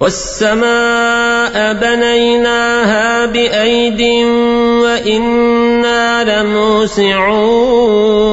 والسماء بنيناها بأيد وإنا لموسعون.